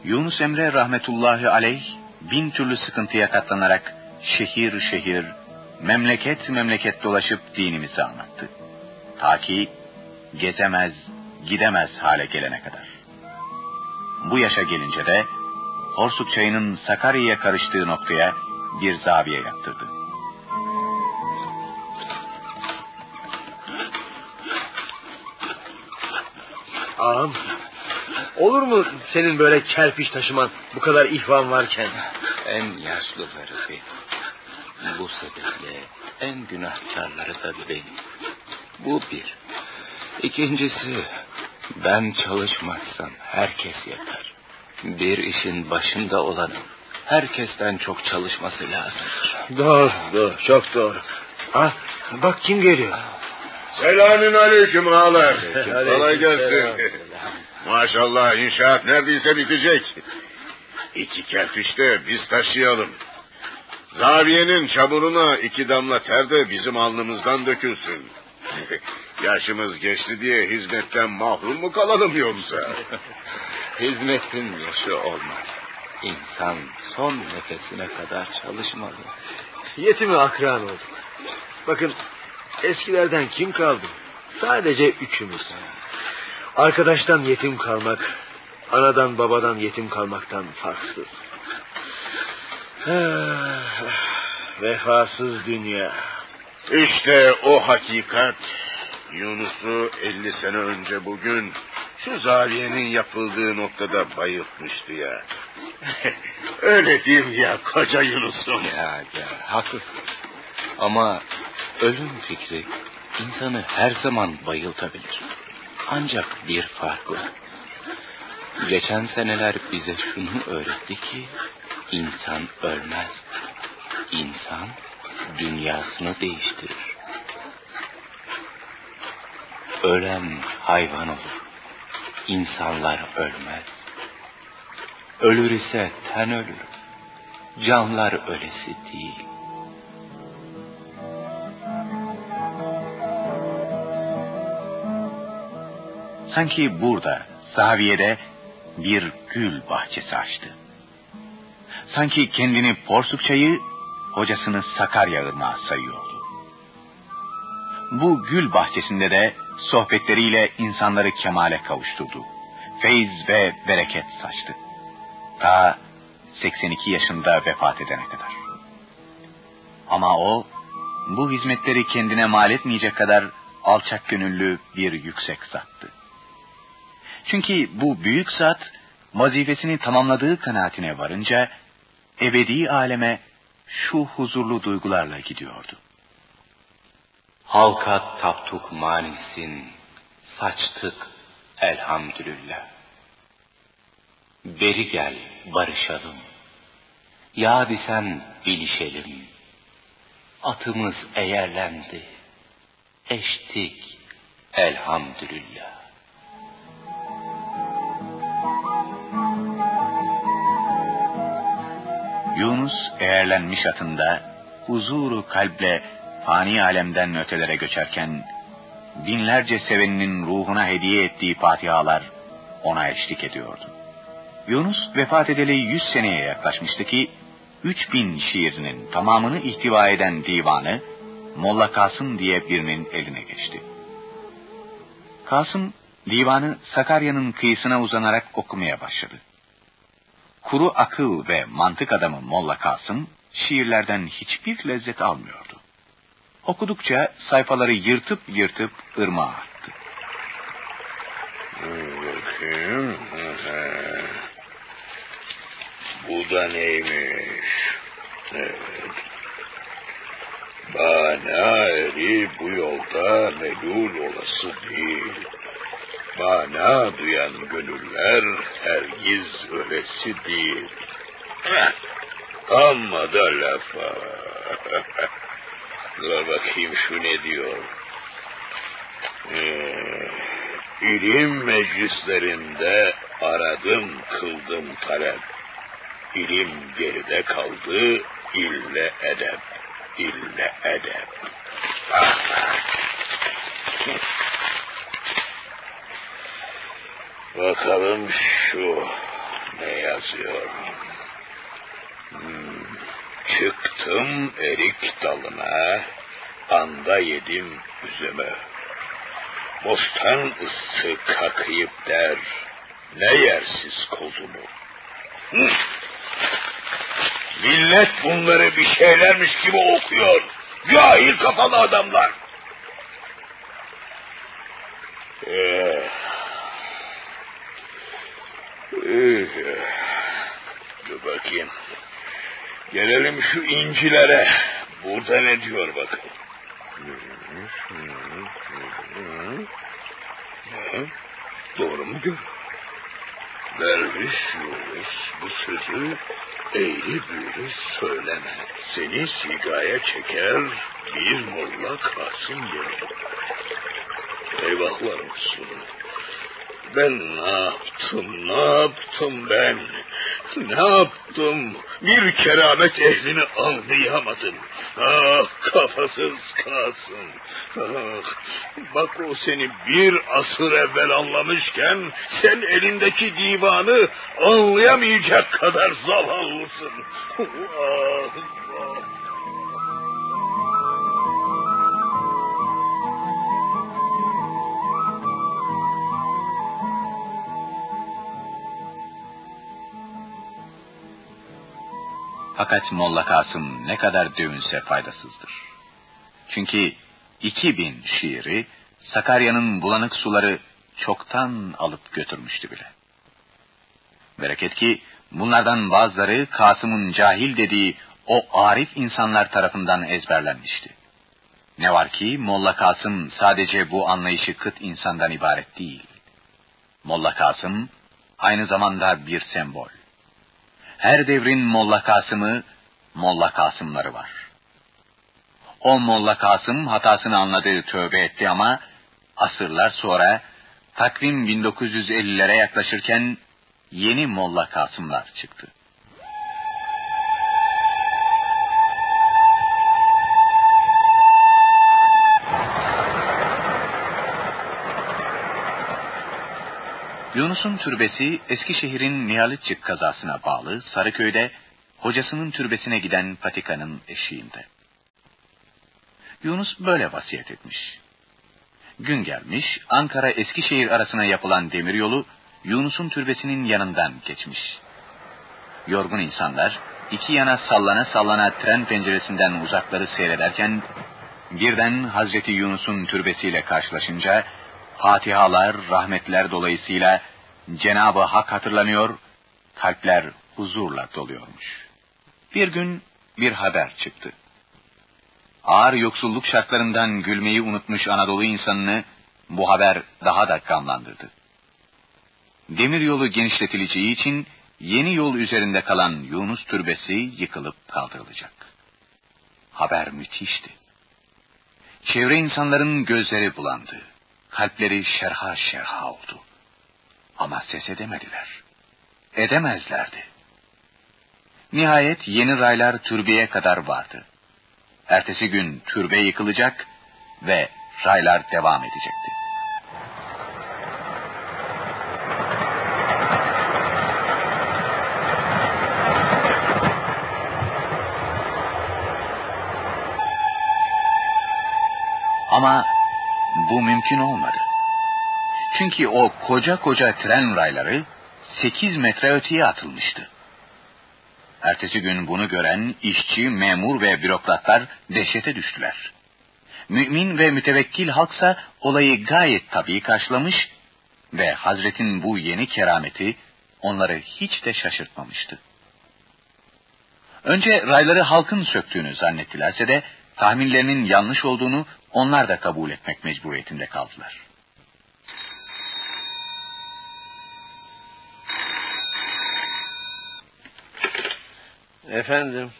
Yunus Emre rahmetullahi aleyh bin türlü sıkıntıya katlanarak şehir şehir, memleket memleket dolaşıp dinimizi anlattı. Ta ki gezemez, gidemez hale gelene kadar. Bu yaşa gelince de Horsuk çayının Sakarya'ya karıştığı noktaya bir zaviye yaptırdı. Ağam, olur mu senin böyle kerpiç taşıman bu kadar ihvan varken? En yaşlıları benim. Bu sebeple en günahkarları da benim. Bu bir. İkincisi, ben çalışmazsam herkes yatar. Bir işin başında olanın herkesten çok çalışması lazımdır. Doğru, doğru, çok doğru. Ah, bak kim geliyor. Selamün aleyküm ağalar. Kolay gelsin. selam. Maşallah inşaat neredeyse bitecek. İki kerpiç de biz taşıyalım. Zaviyenin çamuruna iki damla ter de bizim alnımızdan dökülsün. <laughs> Yaşımız geçti diye hizmetten mahrum mu kalalım yoksa? <laughs> Hizmetin yaşı olmaz. İnsan son nefesine kadar çalışmalı. Yetimi akran olduk. Bakın eskilerden kim kaldı? Sadece üçümüz. Arkadaştan yetim kalmak, anadan babadan yetim kalmaktan farksız. Ah, Vefasız dünya. İşte o hakikat Yunus'u 50 sene önce bugün şu zaviyenin yapıldığı noktada bayıltmıştı ya. <laughs> Öyle değil ya koca Yunus'um? Ya ya haklısın. Ama ölüm fikri insanı her zaman bayıltabilir. Ancak bir fark var. Geçen seneler bize şunu öğretti ki insan ölmez. İnsan dünyasını değiştirir. Ölen hayvan olur. İnsanlar ölmez. Ölür ise ten ölür. Canlar ölesi değil. Sanki burada, zaviyede bir gül bahçesi açtı. Sanki kendini Porsukçayı, hocasını Sakarya Irmağı sayıyordu. Bu gül bahçesinde de sohbetleriyle insanları kemale kavuşturdu. Feyz ve bereket saçtı. Ta 82 yaşında vefat edene kadar. Ama o bu hizmetleri kendine mal etmeyecek kadar alçak gönüllü bir yüksek zattı. Çünkü bu büyük zat vazifesini tamamladığı kanaatine varınca ebedi aleme şu huzurlu duygularla gidiyordu. Halka taptuk manisin, saçtık elhamdülillah. Beri gel barışalım, ya sen bilişelim. Atımız eğerlendi, eştik elhamdülillah. Yunus eğerlenmiş atında huzuru kalple fani alemden ötelere göçerken binlerce seveninin ruhuna hediye ettiği fatihalar ona eşlik ediyordu. Yunus vefat edeli yüz seneye yaklaşmıştı ki 3000 şiirinin tamamını ihtiva eden divanı Molla Kasım diye birinin eline geçti. Kasım divanı Sakarya'nın kıyısına uzanarak okumaya başladı. Kuru akıl ve mantık adamı Molla Kasım şiirlerden hiçbir lezzet almıyordu. Okudukça sayfaları yırtıp yırtıp ırmağa attı. Bakayım. Bu da neymiş? Evet. Bana eri bu yolda melul olası değil. Bana duyan gönüller hergiz ölesi değil. Heh, amma da lafa. <laughs> Dur bakayım şu ne diyor. Ee, ilim meclislerinde aradım kıldım talep. İlim geride kaldı, ille edep, ille edep. Bakalım şu ne yazıyor. Hmm, çıktım erik dalına, anda yedim üzümü. Bostan ıssı kakayıp der, ne yersiz kozumu. Hı. Millet bunları bir şeylermiş gibi okuyor. Cahil kafalı adamlar. Ee, ee, dur bakayım. Gelelim şu incilere. Burada ne diyor bakalım. Doğru mu diyor? Derviş Yunus bu sözü eğri büğrü söyleme. Seni sigaya çeker bir molla Kasım yerim. Eyvahlar olsun. Ben ne yaptım, ne yaptım ben? Ne yaptım? Bir keramet ehlini anlayamadım. Ah kafasız Kasım. Ah, bak o seni bir asır evvel anlamışken sen elindeki divanı anlayamayacak kadar zavallısın. Ah, ah. Fakat Molla Kasım ne kadar dövünse faydasızdır. Çünkü 2000 şiiri Sakarya'nın bulanık suları çoktan alıp götürmüştü bile. Bereket ki bunlardan bazıları Kasım'ın cahil dediği o arif insanlar tarafından ezberlenmişti. Ne var ki Molla Kasım sadece bu anlayışı kıt insandan ibaret değil. Molla Kasım aynı zamanda bir sembol. Her devrin Molla Kasım'ı, Molla Kasımları var. O Molla Kasım hatasını anladı, tövbe etti ama asırlar sonra takvim 1950'lere yaklaşırken yeni Molla Kasımlar çıktı. Yunus'un türbesi Eskişehir'in Nihalitçık kazasına bağlı Sarıköy'de hocasının türbesine giden patikanın eşiğinde. Yunus böyle vasiyet etmiş. Gün gelmiş, Ankara-Eskişehir arasına yapılan demiryolu Yunus'un türbesinin yanından geçmiş. Yorgun insanlar iki yana sallana sallana tren penceresinden uzakları seyrederken birden Hazreti Yunus'un türbesiyle karşılaşınca fatihalar, rahmetler dolayısıyla Cenabı Hak hatırlanıyor, kalpler huzurla doluyormuş. Bir gün bir haber çıktı. Ağır yoksulluk şartlarından gülmeyi unutmuş Anadolu insanını bu haber daha da kanlandırdı. Demir yolu genişletileceği için yeni yol üzerinde kalan Yunus türbesi yıkılıp kaldırılacak. Haber müthişti. Çevre insanların gözleri bulandı. Kalpleri şerha şerha oldu. Ama ses edemediler. Edemezlerdi. Nihayet yeni raylar türbeye kadar vardı. Ertesi gün türbe yıkılacak ve raylar devam edecekti. Ama bu mümkün olmadı. Çünkü o koca koca tren rayları 8 metre öteye atılmıştı. Ertesi gün bunu gören işçi, memur ve bürokratlar dehşete düştüler. Mümin ve mütevekkil halksa olayı gayet tabii karşılamış ve Hazret'in bu yeni kerameti onları hiç de şaşırtmamıştı. Önce rayları halkın söktüğünü zannettilerse de tahminlerinin yanlış olduğunu onlar da kabul etmek mecburiyetinde kaldılar. Efendim.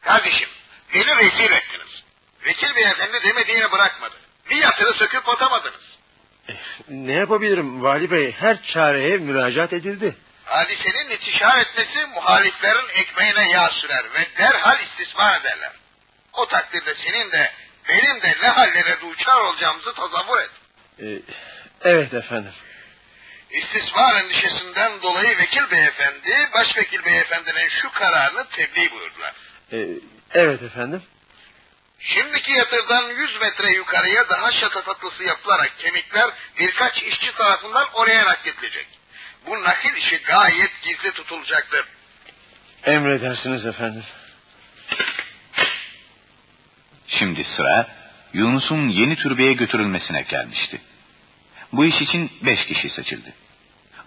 Kardeşim, beni rezil ettiniz. Vekil beyefendi demediğini bırakmadı. Bir yatırı söküp atamadınız. Ne yapabilirim vali bey? Her çareye müracaat edildi. Hadisenin intişar etmesi muhaliflerin ekmeğine yağ sürer ve derhal istismar ederler. O takdirde senin de benim de ne hallere duçar olacağımızı tasavvur et. Ee, evet efendim. İstismar endişesinden dolayı vekil beyefendi, başvekil beyefendinin şu kararını tebliğ buyurdular. Ee, evet efendim. Şimdiki yatırdan 100 metre yukarıya daha şatafatlısı yapılarak kemikler birkaç işçi tarafından oraya nakledilecek. Bu nakil işi gayet gizli tutulacaktır. Emredersiniz efendim. Şimdi sıra Yunus'un yeni türbeye götürülmesine gelmişti. Bu iş için beş kişi seçildi.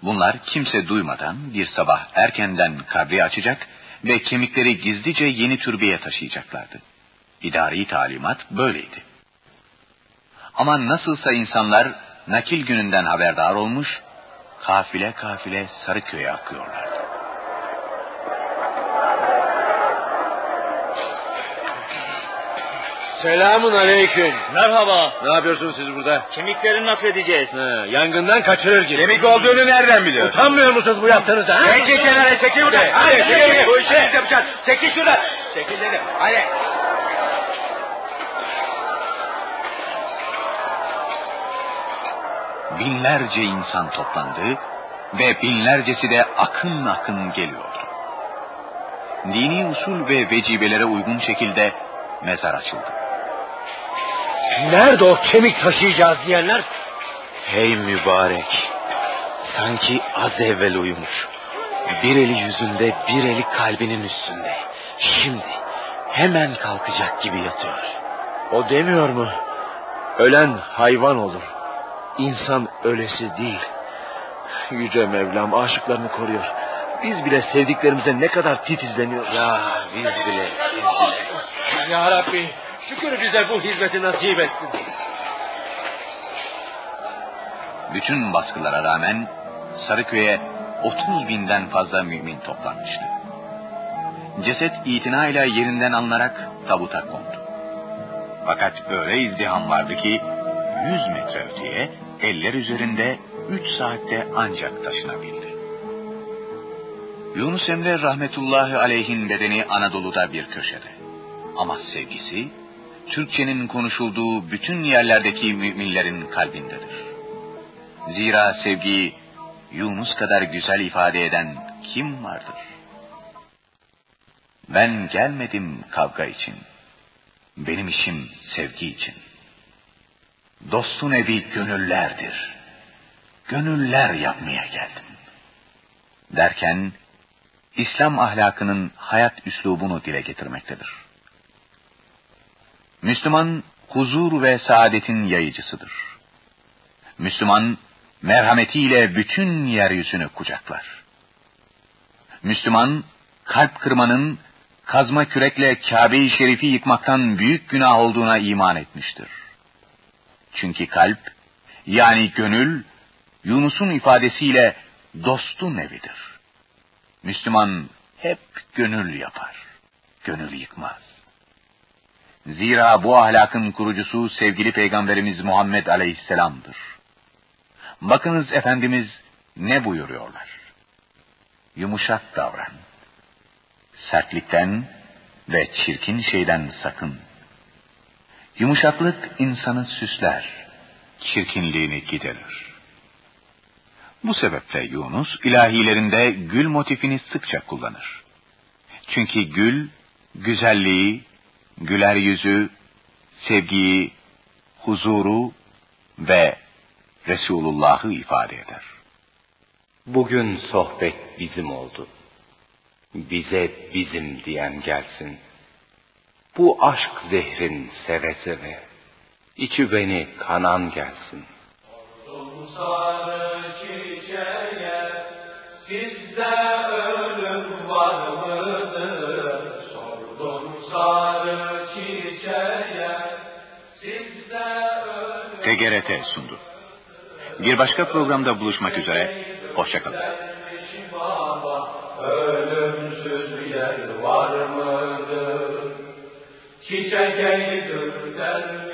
Bunlar kimse duymadan bir sabah erkenden kabri açacak ve kemikleri gizlice yeni türbeye taşıyacaklardı. İdari talimat böyleydi. Ama nasılsa insanlar nakil gününden haberdar olmuş, kafile kafile Sarıköy'e akıyorlardı. Selamun aleyküm. Merhaba. Ne yapıyorsunuz siz burada? Kemikleri nasledeceğiz. Ha, yangından kaçırır gibi. Kemik olduğunu nereden biliyorsun? Utanmıyor musunuz bu yaptığınızda? Ha? Çekil kenara çekil buradan. Hadi, Hadi hadi, çekil. hadi. Bu işi biz yapacağız. Çekil şuradan. Çekil dedim. Hadi. Binlerce insan toplandı ve binlercesi de akın akın geliyordu. Dini usul ve vecibelere uygun şekilde mezar açıldı. Nerede o kemik taşıyacağız diyenler? Hey mübarek. Sanki az evvel uyumuş. Bir eli yüzünde, bir eli kalbinin üstünde. Şimdi hemen kalkacak gibi yatıyor. O demiyor mu? Ölen hayvan olur. İnsan ölesi değil. Yüce Mevlam aşıklarını koruyor. Biz bile sevdiklerimize ne kadar titizleniyoruz. Ya biz bile, biz bile. Ya Rabbi şükür bize bu hizmeti nasip ettin. Bütün baskılara rağmen Sarıköy'e 30 binden fazla mümin toplanmıştı. Ceset itinayla yerinden alınarak tabuta kondu. Fakat öyle izdiham vardı ki 100 metre öteye eller üzerinde 3 saatte ancak taşınabildi. Yunus Emre rahmetullahi aleyhin bedeni Anadolu'da bir köşede. Ama sevgisi Türkçenin konuşulduğu bütün yerlerdeki müminlerin kalbindedir. Zira sevgiyi Yunus kadar güzel ifade eden kim vardır? Ben gelmedim kavga için. Benim işim sevgi için. Dostun evi gönüllerdir. Gönüller yapmaya geldim. Derken İslam ahlakının hayat üslubunu dile getirmektedir. Müslüman huzur ve saadetin yayıcısıdır. Müslüman merhametiyle bütün yeryüzünü kucaklar. Müslüman kalp kırmanın kazma kürekle Kabe-i Şerif'i yıkmaktan büyük günah olduğuna iman etmiştir. Çünkü kalp, yani gönül, Yunus'un ifadesiyle dostun evidir. Müslüman hep gönül yapar, gönül yıkmaz. Zira bu ahlakın kurucusu sevgili Peygamberimiz Muhammed Aleyhisselam'dır. Bakınız Efendimiz ne buyuruyorlar? Yumuşak davran. Sertlikten ve çirkin şeyden sakın. Yumuşaklık insanı süsler, çirkinliğini giderir. Bu sebeple Yunus ilahilerinde gül motifini sıkça kullanır. Çünkü gül, güzelliği, güler yüzü, sevgiyi, huzuru ve Resulullah'ı ifade eder. Bugün sohbet bizim oldu. Bize bizim diyen gelsin. Bu aşk zehrin seve seve, içi beni kanan gelsin. Sarı çiçeğe, sizde ölüm TGRT sundu. Bir başka programda buluşmak üzere, hoşçakalın. ölümsüz yer var mıdır? Çiçek ey gülden